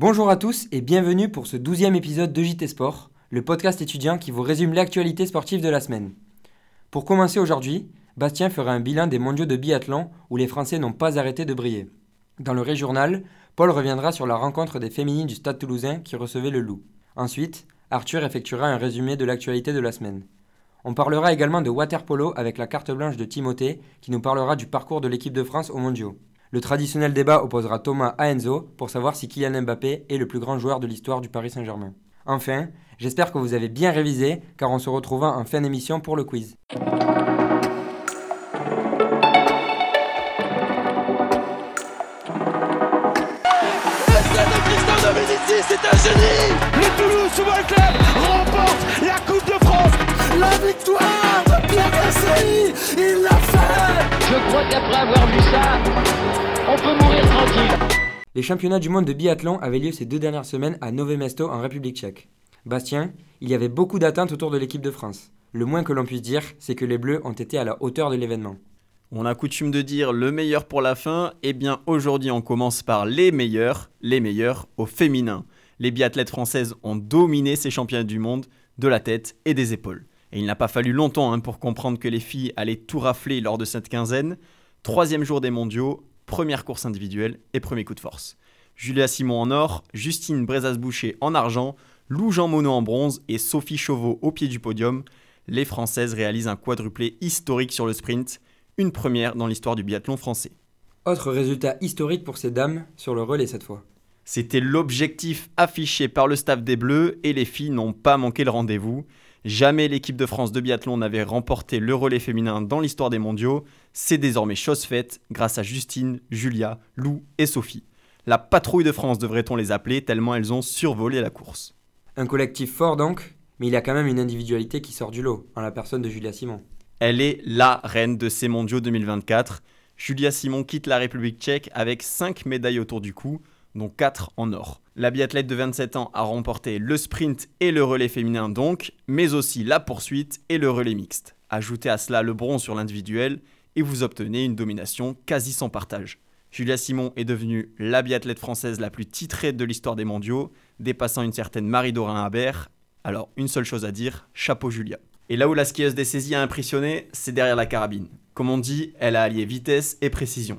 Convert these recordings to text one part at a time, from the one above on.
Bonjour à tous et bienvenue pour ce douzième épisode de JT Sport, le podcast étudiant qui vous résume l'actualité sportive de la semaine. Pour commencer aujourd'hui, Bastien fera un bilan des mondiaux de biathlon où les Français n'ont pas arrêté de briller. Dans le régional, Paul reviendra sur la rencontre des féminines du Stade toulousain qui recevait le loup. Ensuite, Arthur effectuera un résumé de l'actualité de la semaine. On parlera également de waterpolo avec la carte blanche de Timothée qui nous parlera du parcours de l'équipe de France aux mondiaux. Le traditionnel débat opposera Thomas à Enzo pour savoir si Kylian Mbappé est le plus grand joueur de l'histoire du Paris Saint-Germain. Enfin, j'espère que vous avez bien révisé car on se retrouvera en fin d'émission pour le quiz. c'est un génie Le Toulouse Football Club remporte la Coupe de France La victoire de Pierre Gassi Il l'a fait Je crois qu'après avoir vu ça, on peut mourir tranquille. Les championnats du monde de biathlon avaient lieu ces deux dernières semaines à Nové Mesto en République tchèque. Bastien, il y avait beaucoup d'attentes autour de l'équipe de France. Le moins que l'on puisse dire, c'est que les Bleus ont été à la hauteur de l'événement. On a coutume de dire le meilleur pour la fin, et eh bien aujourd'hui on commence par les meilleurs, les meilleurs au féminin. Les biathlètes françaises ont dominé ces championnats du monde de la tête et des épaules. Et il n'a pas fallu longtemps hein, pour comprendre que les filles allaient tout rafler lors de cette quinzaine. Troisième jour des mondiaux, première course individuelle et premier coup de force. Julia Simon en or, Justine Brezas-Boucher en argent, Lou Jean Monod en bronze et Sophie Chauveau au pied du podium. Les Françaises réalisent un quadruplé historique sur le sprint une première dans l'histoire du biathlon français. Autre résultat historique pour ces dames sur le relais cette fois. C'était l'objectif affiché par le staff des Bleus et les filles n'ont pas manqué le rendez-vous. Jamais l'équipe de France de biathlon n'avait remporté le relais féminin dans l'histoire des mondiaux. C'est désormais chose faite grâce à Justine, Julia, Lou et Sophie. La patrouille de France devrait-on les appeler tellement elles ont survolé la course. Un collectif fort donc, mais il y a quand même une individualité qui sort du lot, en la personne de Julia Simon. Elle est la reine de ces mondiaux 2024. Julia Simon quitte la République tchèque avec 5 médailles autour du cou, dont 4 en or. La biathlète de 27 ans a remporté le sprint et le relais féminin donc, mais aussi la poursuite et le relais mixte. Ajoutez à cela le bronze sur l'individuel et vous obtenez une domination quasi sans partage. Julia Simon est devenue la biathlète française la plus titrée de l'histoire des mondiaux, dépassant une certaine Marie-Dorin Habert. Alors, une seule chose à dire, chapeau Julia. Et là où la skieuse des saisies a impressionné, c'est derrière la carabine. Comme on dit, elle a allié vitesse et précision.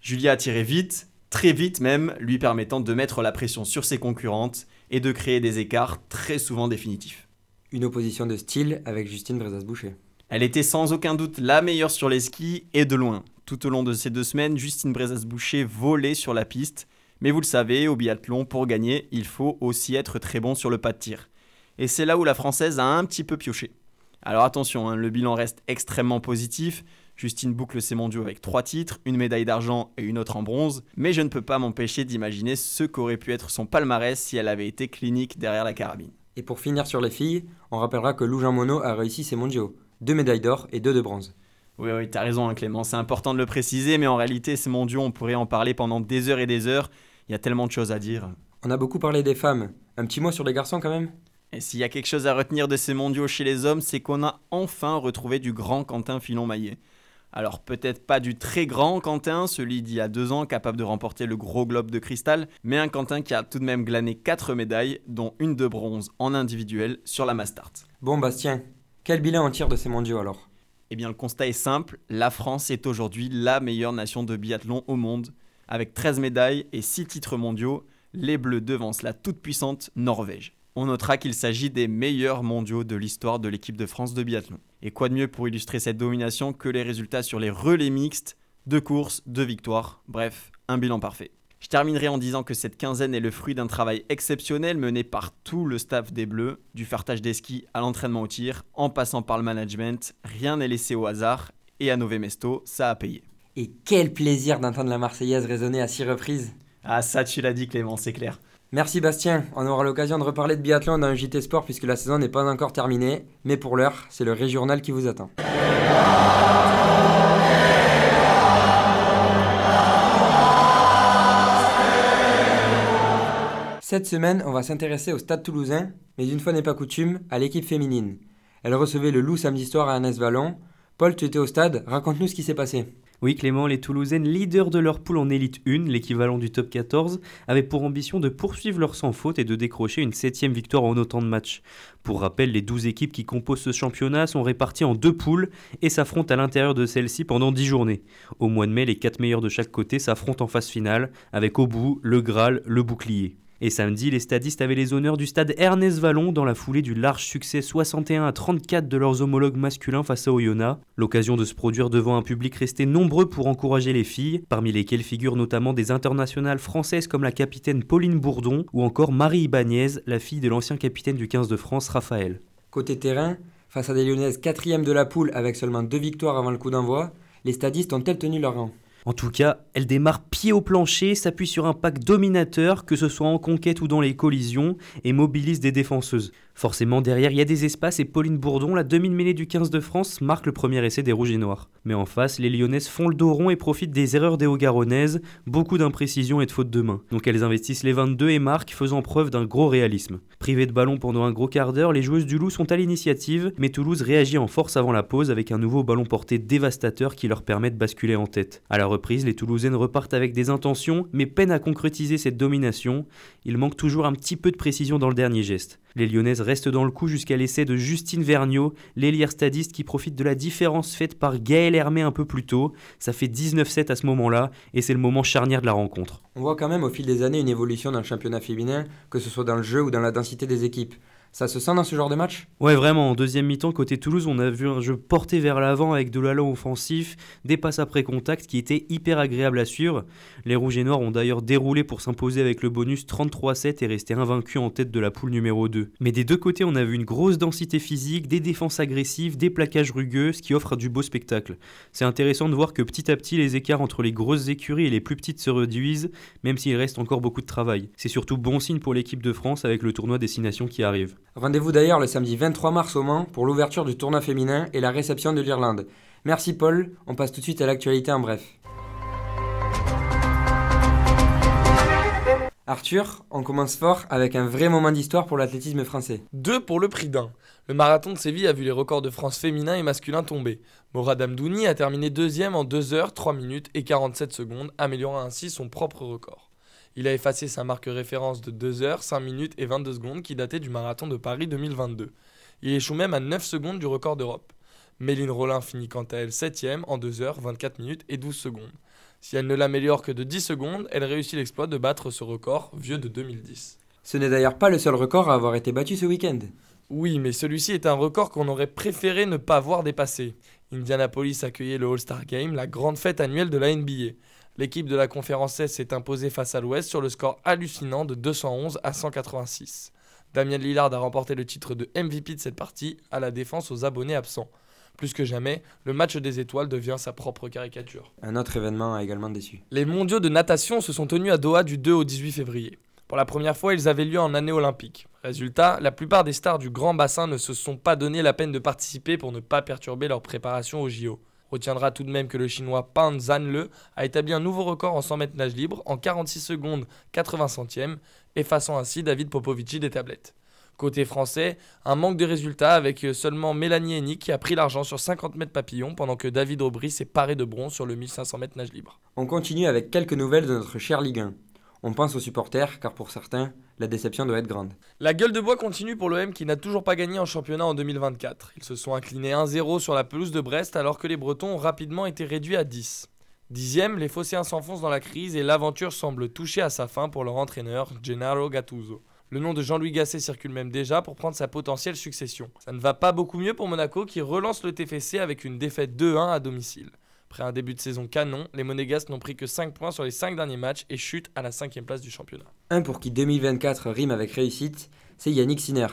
Julia a tiré vite, très vite même, lui permettant de mettre la pression sur ses concurrentes et de créer des écarts très souvent définitifs. Une opposition de style avec Justine Brezas-Boucher. Elle était sans aucun doute la meilleure sur les skis et de loin. Tout au long de ces deux semaines, Justine Brezas-Boucher volait sur la piste. Mais vous le savez, au biathlon, pour gagner, il faut aussi être très bon sur le pas de tir. Et c'est là où la Française a un petit peu pioché. Alors attention, hein, le bilan reste extrêmement positif. Justine boucle ses mondiaux avec trois titres, une médaille d'argent et une autre en bronze, mais je ne peux pas m'empêcher d'imaginer ce qu'aurait pu être son palmarès si elle avait été clinique derrière la carabine. Et pour finir sur les filles, on rappellera que Lou Jean Monod a réussi ses mondiaux, deux médailles d'or et deux de bronze. Oui, oui, t'as raison hein, Clément, c'est important de le préciser, mais en réalité ces mondiaux, on pourrait en parler pendant des heures et des heures, il y a tellement de choses à dire. On a beaucoup parlé des femmes, un petit mot sur les garçons quand même? Et s'il y a quelque chose à retenir de ces mondiaux chez les hommes, c'est qu'on a enfin retrouvé du grand Quentin Filon-Maillet. Alors peut-être pas du très grand Quentin, celui d'il y a deux ans capable de remporter le gros globe de cristal, mais un Quentin qui a tout de même glané quatre médailles, dont une de bronze en individuel sur la Mastart. Bon Bastien, quel bilan on tire de ces mondiaux alors? Eh bien le constat est simple, la France est aujourd'hui la meilleure nation de biathlon au monde. Avec 13 médailles et 6 titres mondiaux, les Bleus devancent la toute puissante Norvège on notera qu'il s'agit des meilleurs mondiaux de l'histoire de l'équipe de France de biathlon. Et quoi de mieux pour illustrer cette domination que les résultats sur les relais mixtes, deux courses, deux victoires, bref, un bilan parfait. Je terminerai en disant que cette quinzaine est le fruit d'un travail exceptionnel mené par tout le staff des Bleus, du fartage des skis à l'entraînement au tir, en passant par le management, rien n'est laissé au hasard, et à Nové Mesto, ça a payé. Et quel plaisir d'entendre la Marseillaise résonner à six reprises Ah ça tu l'as dit Clément, c'est clair. Merci Bastien, on aura l'occasion de reparler de biathlon dans un JT Sport puisque la saison n'est pas encore terminée, mais pour l'heure, c'est le régional qui vous attend. Cette semaine, on va s'intéresser au Stade toulousain, mais une fois n'est pas coutume, à l'équipe féminine. Elle recevait le loup samedi soir à Annès Vallon. Paul, tu étais au stade, raconte-nous ce qui s'est passé. Oui Clément, les Toulousaines, leaders de leur poule en élite 1, l'équivalent du top 14, avaient pour ambition de poursuivre leur sans faute et de décrocher une septième victoire en autant de matchs. Pour rappel, les 12 équipes qui composent ce championnat sont réparties en deux poules et s'affrontent à l'intérieur de celle-ci pendant 10 journées. Au mois de mai, les 4 meilleurs de chaque côté s'affrontent en phase finale, avec au bout le Graal, le bouclier. Et samedi, les stadistes avaient les honneurs du stade Ernest Vallon dans la foulée du large succès 61 à 34 de leurs homologues masculins face à Oyonnax. L'occasion de se produire devant un public resté nombreux pour encourager les filles, parmi lesquelles figurent notamment des internationales françaises comme la capitaine Pauline Bourdon ou encore Marie Ibanez, la fille de l'ancien capitaine du 15 de France Raphaël. Côté terrain, face à des Lyonnaises quatrième de la poule avec seulement deux victoires avant le coup d'envoi, les stadistes ont-elles tenu leur rang? En tout cas, elle démarre pied au plancher, s'appuie sur un pack dominateur, que ce soit en conquête ou dans les collisions, et mobilise des défenseuses. Forcément, derrière, il y a des espaces et Pauline Bourdon, la demi-mêlée du 15 de France, marque le premier essai des Rouges et Noirs. Mais en face, les Lyonnaises font le dos rond et profitent des erreurs des Haut-Garonnaises, beaucoup d'imprécisions et de fautes de main. Donc elles investissent les 22 et marquent, faisant preuve d'un gros réalisme. Privées de ballon pendant un gros quart d'heure, les joueuses du Loup sont à l'initiative, mais Toulouse réagit en force avant la pause avec un nouveau ballon porté dévastateur qui leur permet de basculer en tête. À la reprise, les Toulousaines repartent avec des intentions, mais peinent à concrétiser cette domination. Il manque toujours un petit peu de précision dans le dernier geste. Les Lyonnaises restent dans le coup jusqu'à l'essai de Justine Vergniaud, l'ailière stadiste qui profite de la différence faite par Gaël Hermé un peu plus tôt. Ça fait 19-7 à ce moment-là et c'est le moment charnière de la rencontre. On voit quand même au fil des années une évolution dans le championnat féminin, que ce soit dans le jeu ou dans la densité des équipes. Ça se sent dans ce genre de match? Ouais, vraiment. En deuxième mi-temps, côté Toulouse, on a vu un jeu porté vers l'avant avec de l'allant offensif, des passes après contact qui étaient hyper agréables à suivre. Les Rouges et Noirs ont d'ailleurs déroulé pour s'imposer avec le bonus 33-7 et rester invaincus en tête de la poule numéro 2. Mais des deux côtés, on a vu une grosse densité physique, des défenses agressives, des plaquages rugueux, ce qui offre du beau spectacle. C'est intéressant de voir que petit à petit, les écarts entre les grosses écuries et les plus petites se réduisent, même s'il reste encore beaucoup de travail. C'est surtout bon signe pour l'équipe de France avec le tournoi Destination qui arrive. Rendez-vous d'ailleurs le samedi 23 mars au Mans pour l'ouverture du tournoi féminin et la réception de l'Irlande. Merci Paul, on passe tout de suite à l'actualité en bref. Arthur, on commence fort avec un vrai moment d'histoire pour l'athlétisme français. Deux pour le prix d'un. Le marathon de Séville a vu les records de France féminin et masculin tomber. Morad Amdouni a terminé deuxième en 2 h 3 minutes et 47 secondes, améliorant ainsi son propre record. Il a effacé sa marque référence de 2 h 5 minutes et 22 secondes qui datait du marathon de Paris 2022. Il échoue même à 9 secondes du record d'Europe. Méline Rollin finit quant à elle 7ème en 2 h 24 minutes et 12 secondes. Si elle ne l'améliore que de 10 secondes, elle réussit l'exploit de battre ce record vieux de 2010. Ce n'est d'ailleurs pas le seul record à avoir été battu ce week-end. Oui, mais celui-ci est un record qu'on aurait préféré ne pas voir dépasser. Indianapolis accueillait le All-Star Game, la grande fête annuelle de la NBA. L'équipe de la conférence S s'est imposée face à l'Ouest sur le score hallucinant de 211 à 186. Damien Lillard a remporté le titre de MVP de cette partie à la défense aux abonnés absents. Plus que jamais, le match des étoiles devient sa propre caricature. Un autre événement a également déçu. Les mondiaux de natation se sont tenus à Doha du 2 au 18 février. Pour la première fois, ils avaient lieu en année olympique. Résultat, la plupart des stars du grand bassin ne se sont pas donné la peine de participer pour ne pas perturber leur préparation au JO retiendra tout de même que le chinois Pan Zanle a établi un nouveau record en 100 mètres nage libre en 46 secondes 80 centièmes, effaçant ainsi David Popovici des tablettes. Côté français, un manque de résultats avec seulement Mélanie Hennig qui a pris l'argent sur 50 mètres papillon pendant que David Aubry s'est paré de bronze sur le 1500 mètres nage libre. On continue avec quelques nouvelles de notre cher Ligue 1. On pense aux supporters car pour certains, la déception doit être grande. La gueule de bois continue pour l'OM qui n'a toujours pas gagné en championnat en 2024. Ils se sont inclinés 1-0 sur la pelouse de Brest alors que les Bretons ont rapidement été réduits à 10. Dixième, les Phocéens s'enfoncent dans la crise et l'aventure semble toucher à sa fin pour leur entraîneur, Gennaro Gattuso. Le nom de Jean-Louis Gasset circule même déjà pour prendre sa potentielle succession. Ça ne va pas beaucoup mieux pour Monaco qui relance le TFC avec une défaite 2-1 à domicile. Après un début de saison canon, les Monégasques n'ont pris que 5 points sur les 5 derniers matchs et chutent à la 5 place du championnat. Un pour qui 2024 rime avec réussite, c'est Yannick Sinner.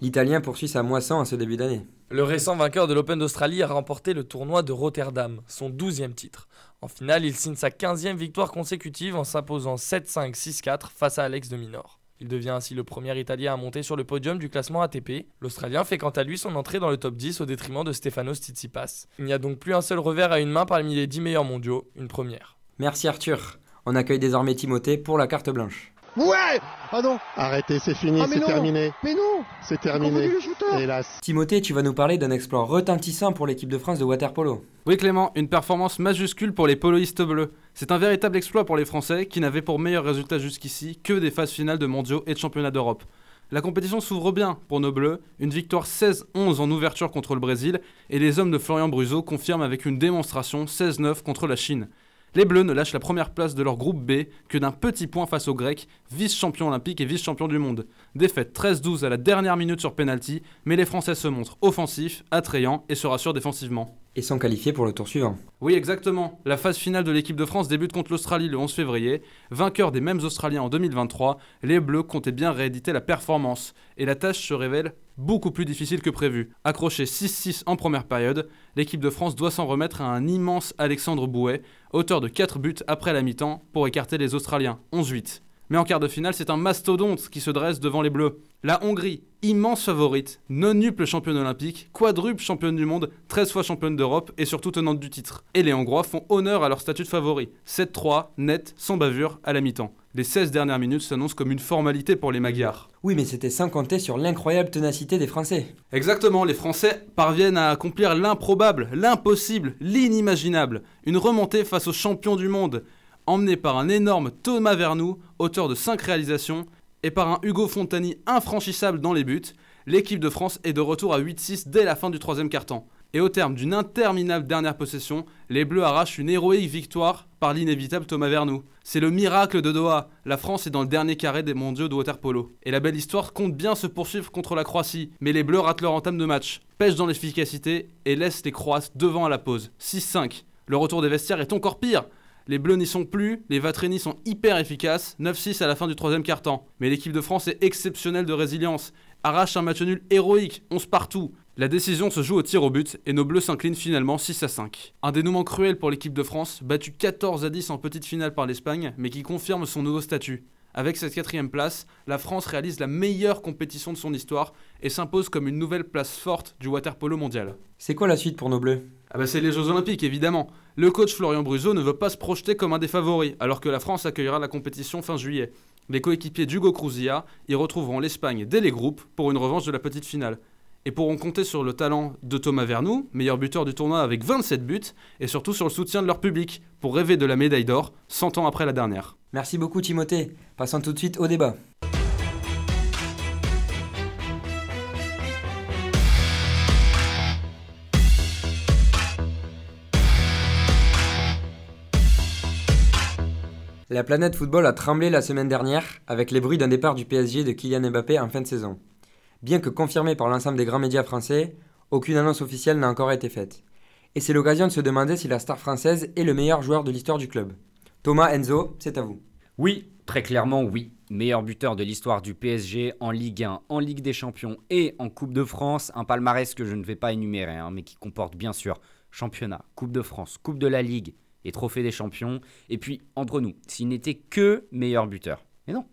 L'Italien poursuit sa moisson en ce début d'année. Le récent vainqueur de l'Open d'Australie a remporté le tournoi de Rotterdam, son 12e titre. En finale, il signe sa 15e victoire consécutive en s'imposant 7-5, 6-4 face à Alex de Minor. Il devient ainsi le premier Italien à monter sur le podium du classement ATP. L'Australien fait quant à lui son entrée dans le top 10 au détriment de Stefanos Tsitsipas. Il n'y a donc plus un seul revers à une main parmi les 10 meilleurs mondiaux, une première. Merci Arthur. On accueille désormais Timothée pour la carte blanche. Ouais Ah non Arrêtez, c'est fini, Ah, mais c'est non terminé. Mais non C'est terminé. le shooter Hélas. Timothée, tu vas nous parler d'un exploit retentissant pour l'équipe de France de waterpolo. Oui Clément, une performance majuscule pour les poloistes bleus. C'est un véritable exploit pour les Français qui n'avaient pour meilleur résultat jusqu'ici que des phases finales de mondiaux et de championnats d'Europe. La compétition s'ouvre bien pour nos bleus, une victoire 16-11 en ouverture contre le Brésil et les hommes de Florian Bruzo confirment avec une démonstration 16-9 contre la Chine. Les Bleus ne lâchent la première place de leur groupe B que d'un petit point face aux Grecs, vice-champions olympiques et vice-champions du monde. Défaite 13-12 à la dernière minute sur penalty, mais les Français se montrent offensifs, attrayants et se rassurent défensivement. Et sont qualifiés pour le tour suivant. Oui, exactement. La phase finale de l'équipe de France débute contre l'Australie le 11 février. Vainqueurs des mêmes Australiens en 2023, les Bleus comptaient bien rééditer la performance. Et la tâche se révèle beaucoup plus difficile que prévu. Accroché 6-6 en première période, l'équipe de France doit s'en remettre à un immense Alexandre Bouet, auteur de 4 buts après la mi-temps, pour écarter les Australiens, 11-8. Mais en quart de finale, c'est un mastodonte qui se dresse devant les Bleus. La Hongrie, immense favorite, non-nuple championne olympique, quadruple championne du monde, 13 fois championne d'Europe et surtout tenante du titre. Et les Hongrois font honneur à leur statut de favori. 7-3, net, sans bavure, à la mi-temps. Les 16 dernières minutes s'annoncent comme une formalité pour les Magyars. Oui, mais c'était sans compter sur l'incroyable ténacité des Français. Exactement, les Français parviennent à accomplir l'improbable, l'impossible, l'inimaginable. Une remontée face aux champions du monde, emmenée par un énorme Thomas Vernou, auteur de 5 réalisations, et par un Hugo Fontani infranchissable dans les buts. L'équipe de France est de retour à 8-6 dès la fin du troisième quart-temps. Et au terme d'une interminable dernière possession, les Bleus arrachent une héroïque victoire par l'inévitable Thomas Vernou. C'est le miracle de Doha. La France est dans le dernier carré des mondiaux de waterpolo. Et la belle histoire compte bien se poursuivre contre la Croatie. Mais les Bleus ratent leur entame de match, pêchent dans l'efficacité et laissent les Croates devant à la pause. 6-5. Le retour des vestiaires est encore pire. Les Bleus n'y sont plus, les Vatrénis sont hyper efficaces, 9-6 à la fin du troisième quart-temps. Mais l'équipe de France est exceptionnelle de résilience, arrache un match nul héroïque, 11 partout. La décision se joue au tir au but et nos Bleus s'inclinent finalement 6 à 5. Un dénouement cruel pour l'équipe de France, battue 14 à 10 en petite finale par l'Espagne, mais qui confirme son nouveau statut. Avec cette quatrième place, la France réalise la meilleure compétition de son histoire et s'impose comme une nouvelle place forte du waterpolo mondial. C'est quoi la suite pour nos Bleus? Ah bah c'est les Jeux Olympiques évidemment. Le coach Florian Bruzo ne veut pas se projeter comme un des favoris, alors que la France accueillera la compétition fin juillet. Les coéquipiers d'Hugo Cruzia y retrouveront l'Espagne dès les groupes pour une revanche de la petite finale. Et pourront compter sur le talent de Thomas Vernou, meilleur buteur du tournoi avec 27 buts, et surtout sur le soutien de leur public, pour rêver de la médaille d'or 100 ans après la dernière. Merci beaucoup Timothée. Passons tout de suite au débat. La planète football a tremblé la semaine dernière avec les bruits d'un départ du PSG de Kylian Mbappé en fin de saison. Bien que confirmé par l'ensemble des grands médias français, aucune annonce officielle n'a encore été faite. Et c'est l'occasion de se demander si la star française est le meilleur joueur de l'histoire du club. Thomas Enzo, c'est à vous. Oui, très clairement oui. Meilleur buteur de l'histoire du PSG en Ligue 1, en Ligue des Champions et en Coupe de France. Un palmarès que je ne vais pas énumérer, hein, mais qui comporte bien sûr championnat, Coupe de France, Coupe de la Ligue et Trophée des Champions. Et puis, entre nous, s'il n'était que meilleur buteur. Mais non,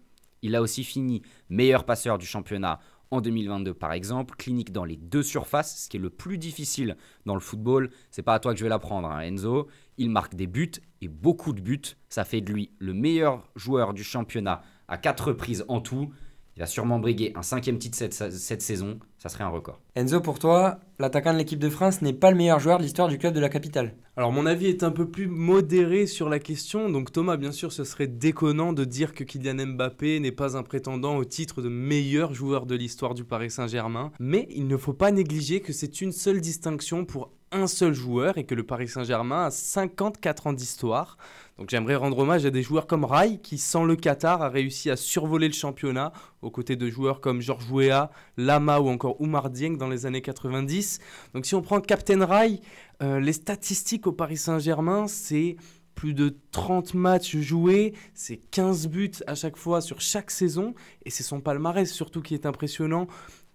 il a aussi fini meilleur passeur du championnat en 2022 par exemple, clinique dans les deux surfaces, ce qui est le plus difficile dans le football. C'est pas à toi que je vais l'apprendre, hein, Enzo. Il marque des buts et beaucoup de buts. Ça fait de lui le meilleur joueur du championnat à quatre reprises en tout. Il va sûrement briguer un cinquième titre cette, cette saison. Ça serait un record. Enzo, pour toi, l'attaquant de l'équipe de France n'est pas le meilleur joueur de l'histoire du club de la capitale. Alors mon avis est un peu plus modéré sur la question. Donc Thomas, bien sûr, ce serait déconnant de dire que Kylian Mbappé n'est pas un prétendant au titre de meilleur joueur de l'histoire du Paris Saint-Germain. Mais il ne faut pas négliger que c'est une seule distinction pour un seul joueur et que le Paris Saint-Germain a 54 ans d'histoire. Donc j'aimerais rendre hommage à des joueurs comme Rai qui, sans le Qatar, a réussi à survoler le championnat aux côtés de joueurs comme Georges Weah, Lama ou encore Oumar Dieng dans les années 90. Donc si on prend Captain Rai, euh, les statistiques au Paris Saint-Germain, c'est plus de 30 matchs joués, c'est 15 buts à chaque fois sur chaque saison, et c'est son palmarès surtout qui est impressionnant.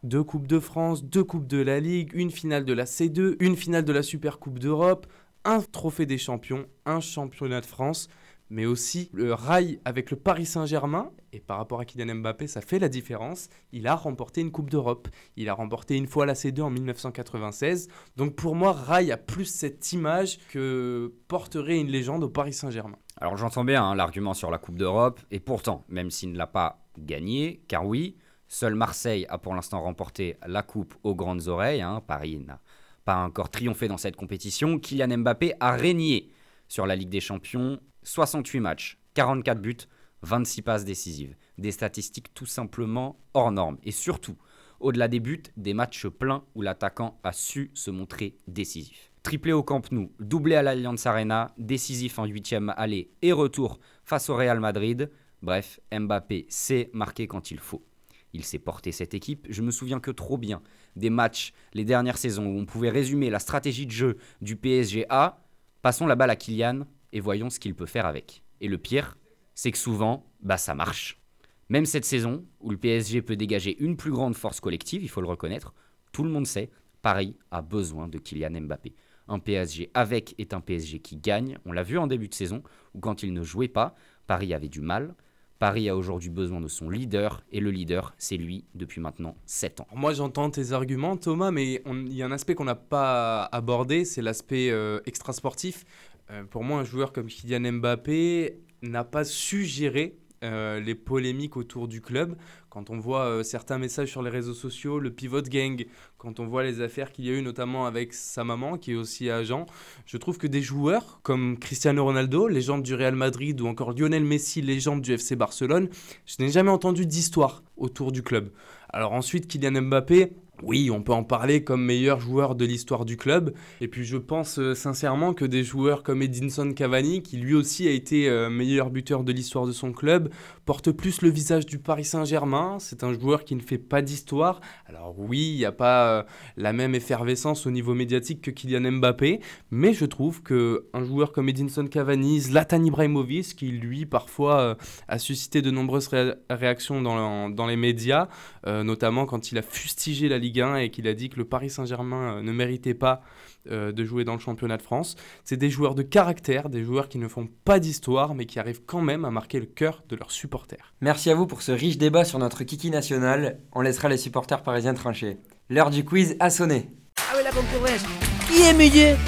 Deux Coupes de France, deux Coupes de la Ligue, une finale de la C2, une finale de la Super Coupe d'Europe, un trophée des champions, un championnat de France, mais aussi le rail avec le Paris Saint-Germain. Et par rapport à Kylian Mbappé, ça fait la différence. Il a remporté une Coupe d'Europe. Il a remporté une fois la C2 en 1996. Donc pour moi, Rail a plus cette image que porterait une légende au Paris Saint-Germain. Alors j'entends bien hein, l'argument sur la Coupe d'Europe, et pourtant, même s'il ne l'a pas gagné, car oui, seul Marseille a pour l'instant remporté la Coupe aux grandes oreilles, hein, Paris n'a pas encore triomphé dans cette compétition, Kylian Mbappé a régné sur la Ligue des Champions, 68 matchs, 44 buts, 26 passes décisives. Des statistiques tout simplement hors normes. Et surtout, au-delà des buts, des matchs pleins où l'attaquant a su se montrer décisif. Triplé au Camp Nou, doublé à l'Allianz Arena, décisif en huitième aller et retour face au Real Madrid. Bref, Mbappé sait marquer quand il faut. Il sait porter cette équipe. Je me souviens que trop bien des matchs les dernières saisons où on pouvait résumer la stratégie de jeu du PSG à passons la balle à Kylian et voyons ce qu'il peut faire avec. Et le pire, c'est que souvent, bah ça marche. Même cette saison, où le PSG peut dégager une plus grande force collective, il faut le reconnaître, tout le monde sait, Paris a besoin de Kylian Mbappé. Un PSG avec est un PSG qui gagne. On l'a vu en début de saison, où quand il ne jouait pas, Paris avait du mal. Paris a aujourd'hui besoin de son leader, et le leader, c'est lui depuis maintenant 7 ans. Moi j'entends tes arguments Thomas, mais il y a un aspect qu'on n'a pas abordé, c'est l'aspect euh, extrasportif. Euh, pour moi un joueur comme Kylian Mbappé n'a pas su gérer euh, les polémiques autour du club. Quand on voit euh, certains messages sur les réseaux sociaux, le pivot gang, quand on voit les affaires qu'il y a eu notamment avec sa maman qui est aussi agent, je trouve que des joueurs comme Cristiano Ronaldo, légende du Real Madrid, ou encore Lionel Messi, légende du FC Barcelone, je n'ai jamais entendu d'histoire autour du club. Alors ensuite, Kylian Mbappé, oui, on peut en parler comme meilleur joueur de l'histoire du club. Et puis je pense euh, sincèrement que des joueurs comme Edinson Cavani, qui lui aussi a été euh, meilleur buteur de l'histoire de son club, porte plus le visage du Paris Saint-Germain. C'est un joueur qui ne fait pas d'histoire. Alors oui, il n'y a pas euh, la même effervescence au niveau médiatique que Kylian Mbappé, mais je trouve que un joueur comme Edinson Cavani, Zlatan Ibrahimovic, qui lui parfois a suscité de nombreuses ré- réactions dans, dans les médias, notamment quand il a fustigé la Ligue 1 et qu'il a dit que le Paris Saint-Germain euh, ne méritait pas euh, de jouer dans le championnat de France. C'est des joueurs de caractère, des joueurs qui ne font pas d'histoire, mais qui arrivent quand même à marquer le cœur de leurs supporters. Merci à vous pour ce riche débat sur notre kiki national. On laissera les supporters parisiens trancher. L'heure du quiz a sonné. Ah oui, la concurrence. Qui est meilleur?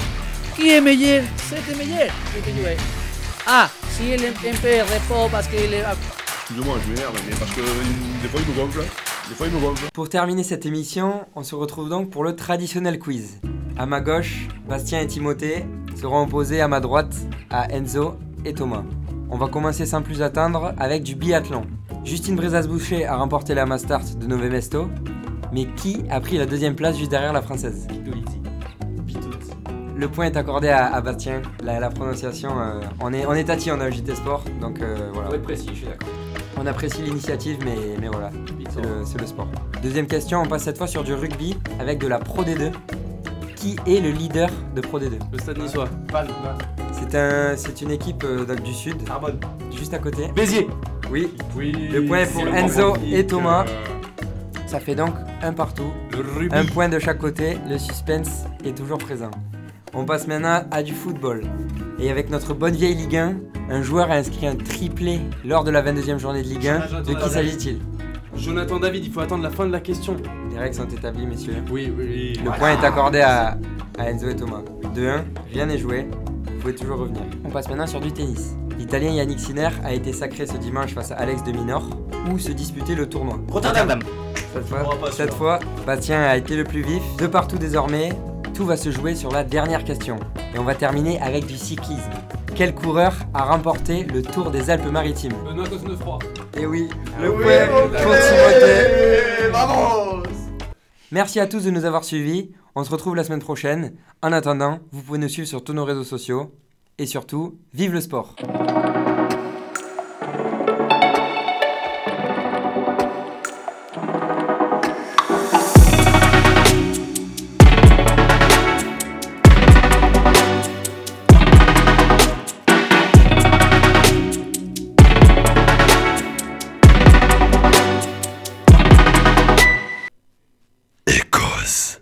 Qui est meilleur? C'était meilleur. Ah, si il MP répond parce qu'il est. Excusez-moi, je m'énerve, mais parce que euh, des fois il me gonfle. Des fois il me gonfle. Pour terminer cette émission, on se retrouve donc pour le traditionnel quiz. À ma gauche, Bastien et Timothée seront opposés à ma droite à Enzo et Thomas. On va commencer sans plus attendre avec du biathlon. Justine Brezas-Boucher a remporté la Mastart de Nove Mesto, mais qui a pris la deuxième place juste derrière la française? Le point est accordé à, à Bastien. La, la prononciation, euh, on est on est tati, on a JT Sport, donc euh, voilà. précis, je suis d'accord. On apprécie l'initiative, mais, mais voilà, c'est le, c'est le sport. Deuxième question, on passe cette fois sur du rugby avec de la Pro D2. Qui est le leader de Pro D2 Le stade niçois. C'est un, c'est une équipe euh, donc du sud, juste à côté. Béziers Oui, Oui. le point est pour Enzo et Thomas. Ça fait donc un partout, Le rugby. un point de chaque côté. Le suspense est toujours présent. On passe maintenant à du football. Et avec notre bonne vieille Ligue 1, un joueur a inscrit un triplé lors de la 22e journée de Ligue 1. De qui s'agit-il? Jonathan David, il faut attendre la fin de la question. Les règles sont établies, messieurs. Oui, oui. Le point est accordé à, à Enzo et Thomas. 2-1, rien n'est joué. Vous pouvez toujours revenir. On passe maintenant sur du tennis. L'Italien Yannick Sinner a été sacré ce dimanche face à Alex de Minor, où se disputait le tournoi. Rotterdam. Cette fois, cette fois, Bastien a été le plus vif. De partout désormais, tout va se jouer sur la dernière question. Et on va terminer avec du cyclisme. Quel coureur a remporté le Tour des Alpes-Maritimes Benoît Cosnefroy. Et oui, le Timothée. Merci à tous de nous avoir suivis. On se retrouve la semaine prochaine. En attendant, vous pouvez nous suivre sur tous nos réseaux sociaux. Et surtout, vive le sport